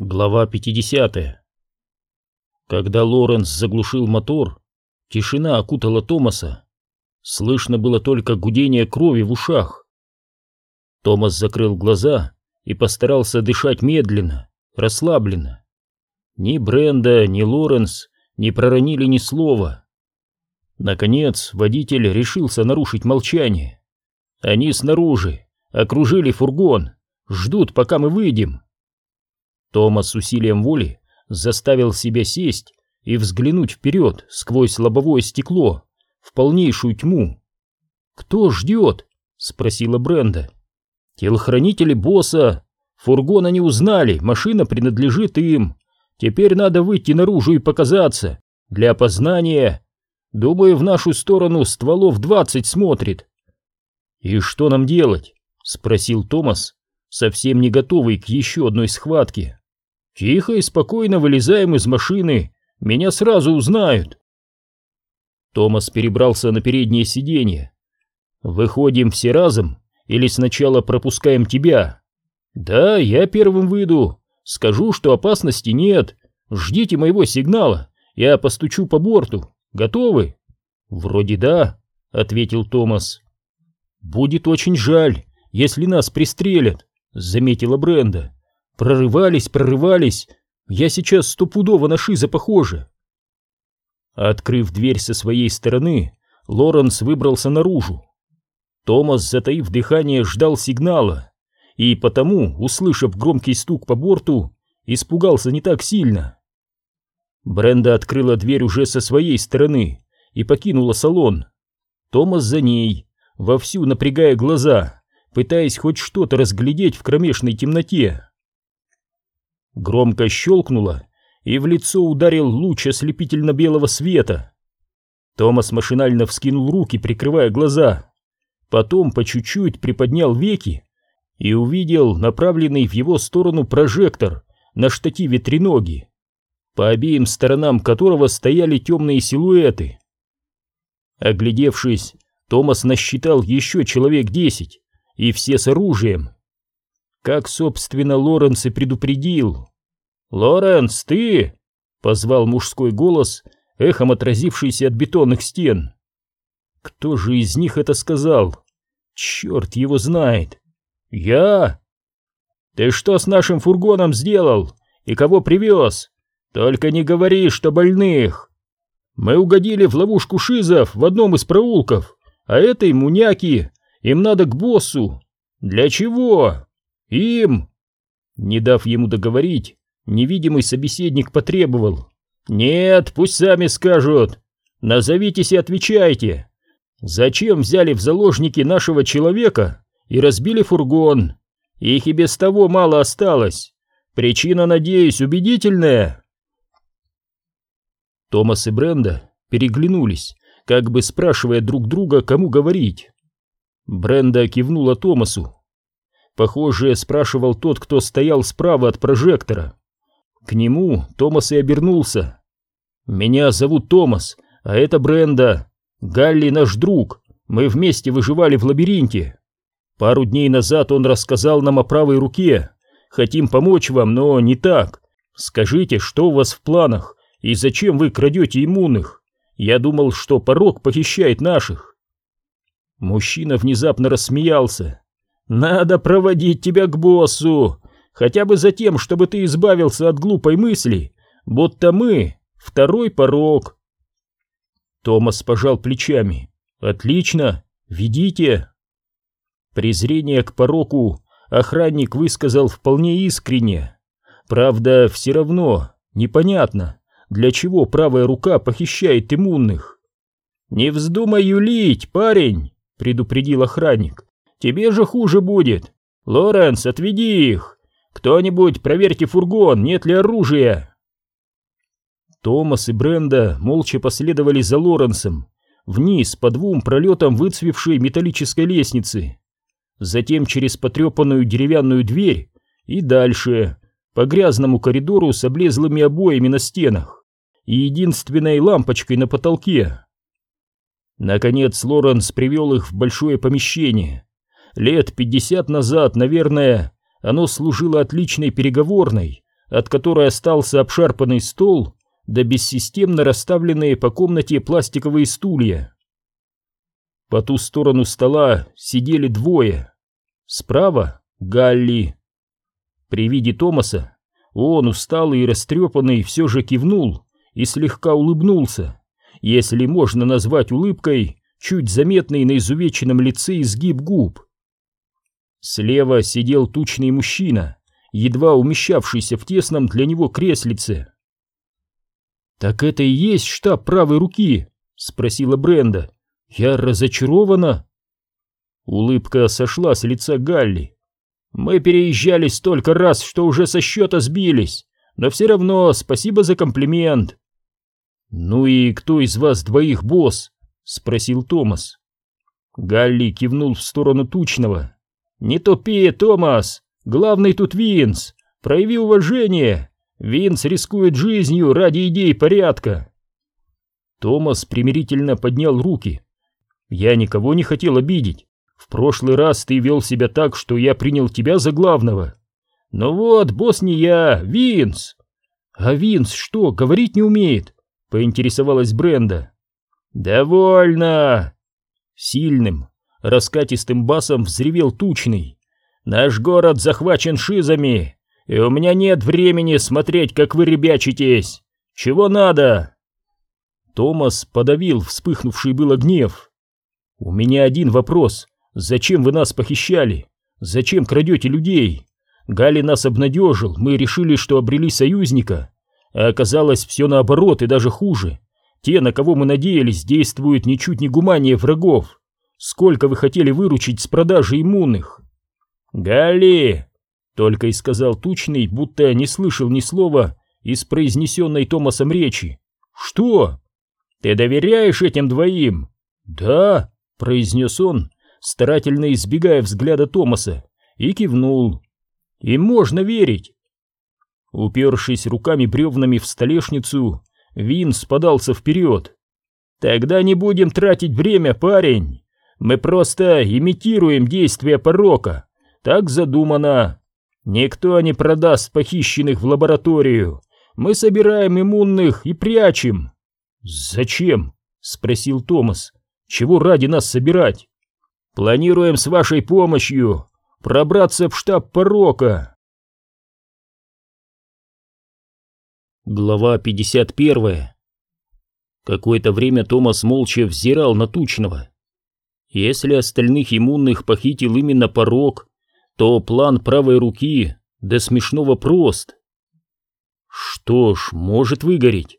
Глава 50 Когда Лоренс заглушил мотор, тишина окутала Томаса. Слышно было только гудение крови в ушах. Томас закрыл глаза и постарался дышать медленно, расслабленно. Ни Бренда, ни Лоренс не проронили ни слова. Наконец водитель решился нарушить молчание. Они снаружи, окружили фургон, ждут, пока мы выйдем. Томас с усилием воли заставил себя сесть и взглянуть вперед сквозь лобовое стекло в полнейшую тьму. «Кто ждет?» — спросила Бренда. «Телохранители босса. Фургон они узнали, машина принадлежит им. Теперь надо выйти наружу и показаться. Для опознания. Думаю, в нашу сторону стволов двадцать смотрит». «И что нам делать?» — спросил Томас, совсем не готовый к еще одной схватке. Тихо и спокойно вылезаем из машины, меня сразу узнают. Томас перебрался на переднее сиденье. Выходим все разом или сначала пропускаем тебя? Да, я первым выйду. Скажу, что опасности нет. Ждите моего сигнала, я постучу по борту. Готовы? Вроде да, ответил Томас. Будет очень жаль, если нас пристрелят, заметила Бренда. Прорывались, прорывались. Я сейчас стопудово на Шиза похоже. Открыв дверь со своей стороны, Лоренс выбрался наружу. Томас, затаив дыхание, ждал сигнала, и потому, услышав громкий стук по борту, испугался не так сильно. Бренда открыла дверь уже со своей стороны и покинула салон. Томас за ней, вовсю напрягая глаза, пытаясь хоть что-то разглядеть в кромешной темноте. Громко щелкнуло, и в лицо ударил луч ослепительно-белого света. Томас машинально вскинул руки, прикрывая глаза. Потом по чуть-чуть приподнял веки и увидел направленный в его сторону прожектор на штативе треноги, по обеим сторонам которого стояли темные силуэты. Оглядевшись, Томас насчитал еще человек десять, и все с оружием. Как, собственно, Лоренс и предупредил. «Лоренс, ты!» — позвал мужской голос, эхом отразившийся от бетонных стен. Кто же из них это сказал? Черт его знает. «Я?» «Ты что с нашим фургоном сделал? И кого привез? Только не говори, что больных!» «Мы угодили в ловушку шизов в одном из проулков, а этой муняки, им надо к боссу. Для чего?» «Им!» Не дав ему договорить, невидимый собеседник потребовал. «Нет, пусть сами скажут. Назовитесь и отвечайте. Зачем взяли в заложники нашего человека и разбили фургон? Их и без того мало осталось. Причина, надеюсь, убедительная?» Томас и Бренда переглянулись, как бы спрашивая друг друга, кому говорить. Бренда кивнула Томасу, Похоже, спрашивал тот, кто стоял справа от прожектора. К нему Томас и обернулся. «Меня зовут Томас, а это Бренда. Галли наш друг. Мы вместе выживали в лабиринте. Пару дней назад он рассказал нам о правой руке. Хотим помочь вам, но не так. Скажите, что у вас в планах и зачем вы крадете иммунных? Я думал, что порог похищает наших». Мужчина внезапно рассмеялся. Надо проводить тебя к боссу, хотя бы за тем, чтобы ты избавился от глупой мысли, будто мы — второй порог. Томас пожал плечами. Отлично, ведите. Презрение к пороку охранник высказал вполне искренне. Правда, все равно непонятно, для чего правая рука похищает иммунных. «Не вздумай юлить, парень!» — предупредил охранник. Тебе же хуже будет. Лоренс, отведи их. Кто-нибудь проверьте фургон, нет ли оружия. Томас и Бренда молча последовали за Лоренсом вниз по двум пролетам выцвевшей металлической лестницы, затем через потрепанную деревянную дверь и дальше по грязному коридору с облезлыми обоями на стенах и единственной лампочкой на потолке. Наконец Лоренс привел их в большое помещение, Лет пятьдесят назад, наверное, оно служило отличной переговорной, от которой остался обшарпанный стол, да бессистемно расставленные по комнате пластиковые стулья. По ту сторону стола сидели двое. Справа — Галли. При виде Томаса он, усталый и растрепанный, все же кивнул и слегка улыбнулся, если можно назвать улыбкой чуть заметный на изувеченном лице изгиб губ. Слева сидел тучный мужчина, едва умещавшийся в тесном для него креслице. «Так это и есть штаб правой руки?» — спросила Бренда. «Я разочарована». Улыбка сошла с лица Галли. «Мы переезжали столько раз, что уже со счета сбились, но все равно спасибо за комплимент». «Ну и кто из вас двоих босс?» — спросил Томас. Галли кивнул в сторону Тучного. «Не тупи, Томас! Главный тут Винс! Прояви уважение! Винс рискует жизнью ради идей порядка!» Томас примирительно поднял руки. «Я никого не хотел обидеть. В прошлый раз ты вел себя так, что я принял тебя за главного. Ну вот, босс не я, Винс!» «А Винс что, говорить не умеет?» — поинтересовалась Бренда. «Довольно!» Сильным, раскатистым басом взревел Тучный. «Наш город захвачен шизами, и у меня нет времени смотреть, как вы ребячитесь! Чего надо?» Томас подавил вспыхнувший было гнев. «У меня один вопрос. Зачем вы нас похищали? Зачем крадете людей? Гали нас обнадежил, мы решили, что обрели союзника. А оказалось все наоборот и даже хуже. Те, на кого мы надеялись, действуют ничуть не гуманнее врагов. Сколько вы хотели выручить с продажи иммунных? Гали! Только и сказал Тучный, будто не слышал ни слова из произнесенной Томасом речи. Что? Ты доверяешь этим двоим? Да, произнес он, старательно избегая взгляда Томаса, и кивнул. Им можно верить. Упершись руками-бревнами в столешницу, Винс подался вперед. «Тогда не будем тратить время, парень. Мы просто имитируем действия порока. Так задумано. Никто не продаст похищенных в лабораторию. Мы собираем иммунных и прячем». «Зачем?» — спросил Томас. «Чего ради нас собирать?» «Планируем с вашей помощью пробраться в штаб порока». Глава 51 Какое-то время Томас молча взирал на Тучного. Если остальных иммунных похитил именно порог, то план правой руки до смешного прост. Что ж, может выгореть.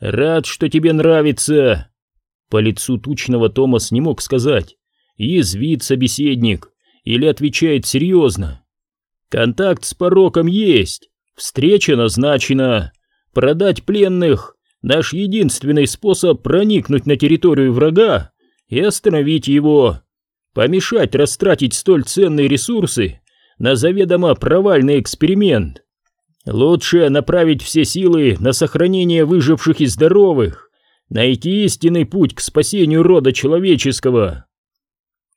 Рад, что тебе нравится. По лицу Тучного Томас не мог сказать, язвит собеседник или отвечает серьезно. Контакт с пороком есть, встреча назначена. Продать пленных — наш единственный способ проникнуть на территорию врага и остановить его. Помешать растратить столь ценные ресурсы на заведомо провальный эксперимент. Лучше направить все силы на сохранение выживших и здоровых, найти истинный путь к спасению рода человеческого.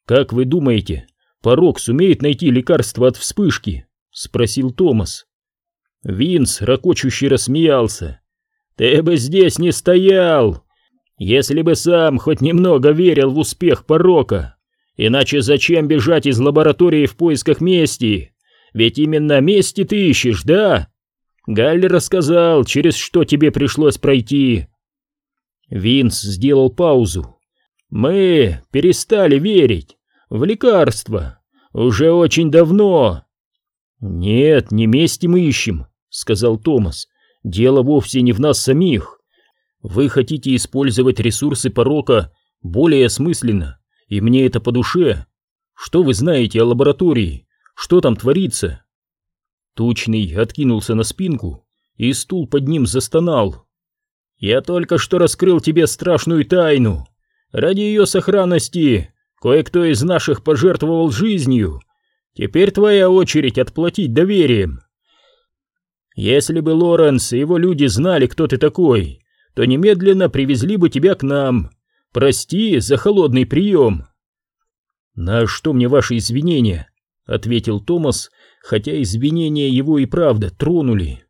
Как вы думаете, порог сумеет найти лекарство от вспышки? Спросил Томас. Винс ракочущий рассмеялся. «Ты бы здесь не стоял, если бы сам хоть немного верил в успех порока. Иначе зачем бежать из лаборатории в поисках мести? Ведь именно мести ты ищешь, да? Галли рассказал, через что тебе пришлось пройти». Винс сделал паузу. «Мы перестали верить в лекарства. Уже очень давно». «Нет, не мести мы ищем сказал Томас. «Дело вовсе не в нас самих. Вы хотите использовать ресурсы порока более осмысленно, и мне это по душе. Что вы знаете о лаборатории? Что там творится?» Тучный откинулся на спинку, и стул под ним застонал. «Я только что раскрыл тебе страшную тайну. Ради ее сохранности кое-кто из наших пожертвовал жизнью. Теперь твоя очередь отплатить доверием. Если бы Лоренс и его люди знали, кто ты такой, то немедленно привезли бы тебя к нам. Прости за холодный прием. На что мне ваши извинения? Ответил Томас, хотя извинения его и правда тронули.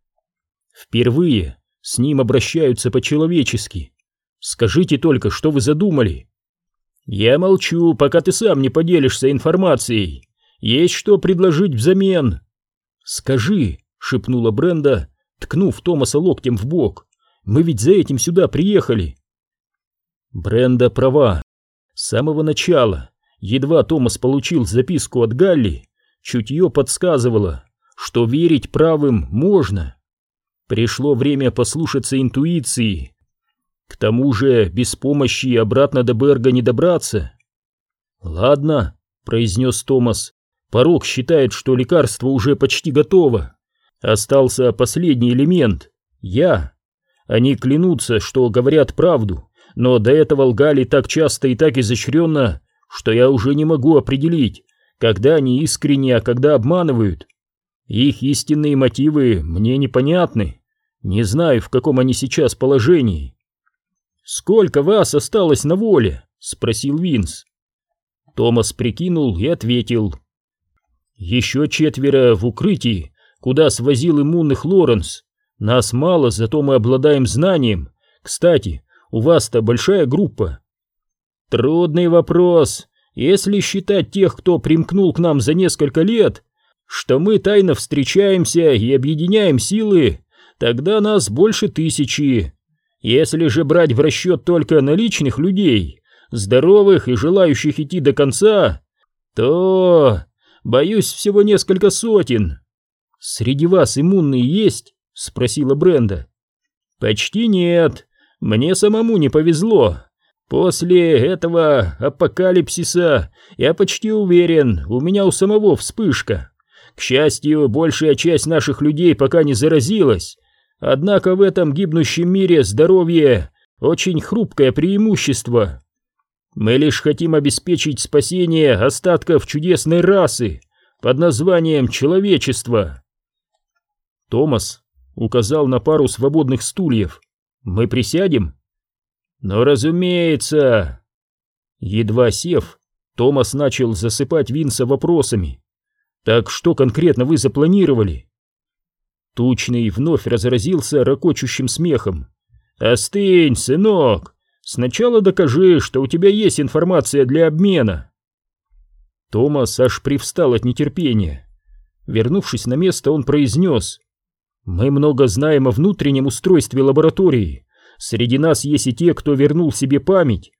Впервые с ним обращаются по-человечески. Скажите только, что вы задумали?» «Я молчу, пока ты сам не поделишься информацией. Есть что предложить взамен?» «Скажи», — шепнула Бренда, ткнув Томаса локтем в бок. «Мы ведь за этим сюда приехали». Бренда права. С самого начала, едва Томас получил записку от Галли, чутье подсказывало, что верить правым можно. Пришло время послушаться интуиции. К тому же без помощи обратно до Берга не добраться. «Ладно», — произнес Томас, — «порог считает, что лекарство уже почти готово. Остался последний элемент — я. Они клянутся, что говорят правду, но до этого лгали так часто и так изощренно, что я уже не могу определить, когда они искренне, а когда обманывают. Их истинные мотивы мне непонятны. Не знаю, в каком они сейчас положении. «Сколько вас осталось на воле?» — спросил Винс. Томас прикинул и ответил. «Еще четверо в укрытии, куда свозил иммунных Лоренс. Нас мало, зато мы обладаем знанием. Кстати, у вас-то большая группа». «Трудный вопрос. Если считать тех, кто примкнул к нам за несколько лет, что мы тайно встречаемся и объединяем силы, тогда нас больше тысячи. Если же брать в расчет только наличных людей, здоровых и желающих идти до конца, то, боюсь, всего несколько сотен. Среди вас иммунные есть? Спросила Бренда. Почти нет. Мне самому не повезло. После этого апокалипсиса я почти уверен, у меня у самого вспышка. К счастью, большая часть наших людей пока не заразилась. Однако в этом гибнущем мире здоровье – очень хрупкое преимущество. Мы лишь хотим обеспечить спасение остатков чудесной расы под названием человечество. Томас указал на пару свободных стульев. Мы присядем? Но разумеется. Едва сев, Томас начал засыпать Винса вопросами. Так что конкретно вы запланировали? Тучный вновь разразился ракочущим смехом. «Остынь, сынок! Сначала докажи, что у тебя есть информация для обмена!» Томас аж привстал от нетерпения. Вернувшись на место, он произнес. «Мы много знаем о внутреннем устройстве лаборатории. Среди нас есть и те, кто вернул себе память.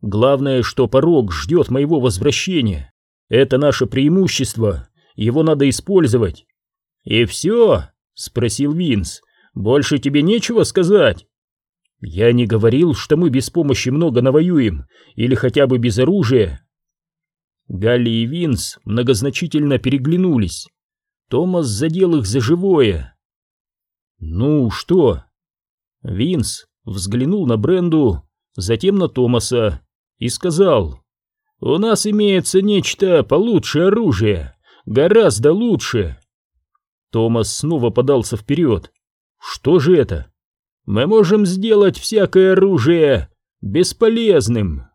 Главное, что порог ждет моего возвращения. Это наше преимущество, его надо использовать. И все, спросил Винс. Больше тебе нечего сказать? Я не говорил, что мы без помощи много навоюем, или хотя бы без оружия. Галли и Винс многозначительно переглянулись. Томас задел их за живое. «Ну что?» Винс взглянул на Бренду, затем на Томаса и сказал, «У нас имеется нечто получше оружия, гораздо лучше». Томас снова подался вперед. «Что же это? Мы можем сделать всякое оружие бесполезным».